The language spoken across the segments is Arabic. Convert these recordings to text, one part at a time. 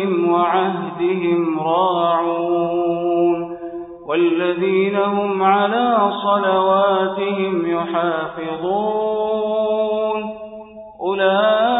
لأماناتهم وعهدهم راعون والذين هم على صلواتهم يحافظون أولئك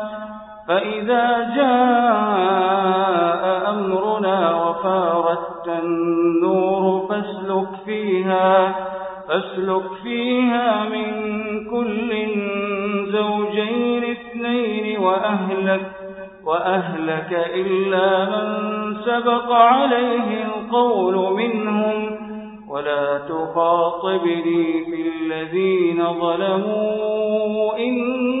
فإذا جاء أمرنا وفارت النور فاسلك فيها فاسلك فيها من كل زوجين اثنين وأهلك وأهلك إلا من سبق عليه القول منهم. ولا تخاطبني في الذين ظلموا إنهم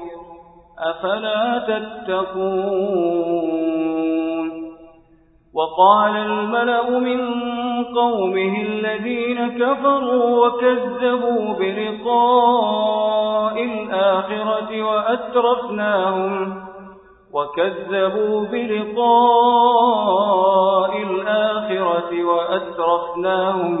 أفلا تتقون؟ وقال الملأ من قومه الذين كفروا وكذبوا بلقاء الآخرة وأترفناهم وكذبوا بلقاء الآخرة وأترفناهم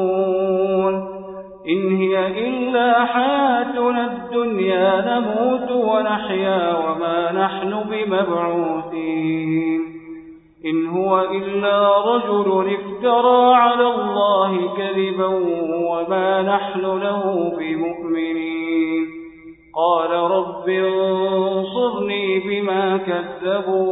إن هي إلا حياتنا الدنيا نموت ونحيا وما نحن بمبعوثين. إن هو إلا رجل افترى على الله كذبا وما نحن له بمؤمنين. قال رب انصرني بما كذبون.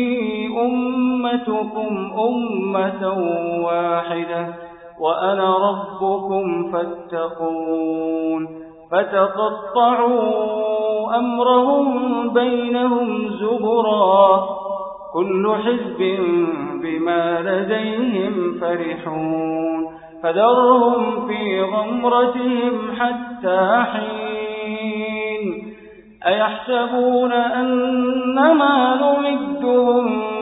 أمتكم أمة واحدة وأنا ربكم فاتقون. فتقطعوا أمرهم بينهم زبرا كل حزب بما لديهم فرحون. فذرهم في غمرتهم حتى حين. أيحسبون أن ما نمدهم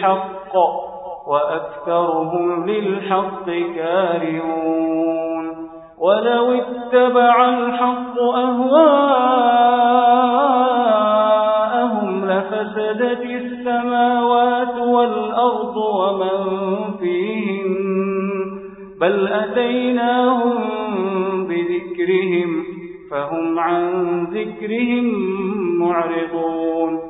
بالحق وأكثرهم للحق كارهون. ولو اتبع الحق أهواءهم لفسدت السماوات والأرض ومن فيهن. بل أتيناهم بذكرهم فهم عن ذكرهم معرضون.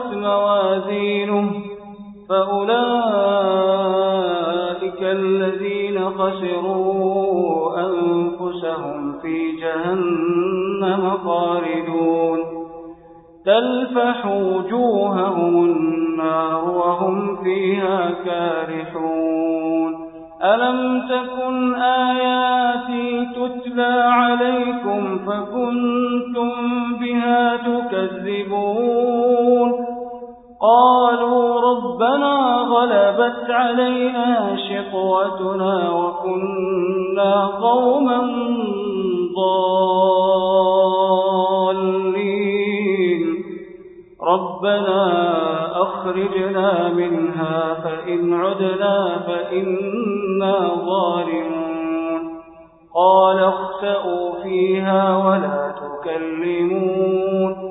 موازينه فأولئك أولئك الذين خسروا أنفسهم في جهنم خالدون تلفح وجوههم النار وهم فيها كارحون ألم تكن آياتي تتلى عليكم فكنتم بها تكذبون قالوا ربنا غلبت علينا شقوتنا وكنا قوما ضالين. ربنا أخرجنا منها فإن عدنا فإنا ظالمون. قال اخسأوا فيها ولا تكلمون.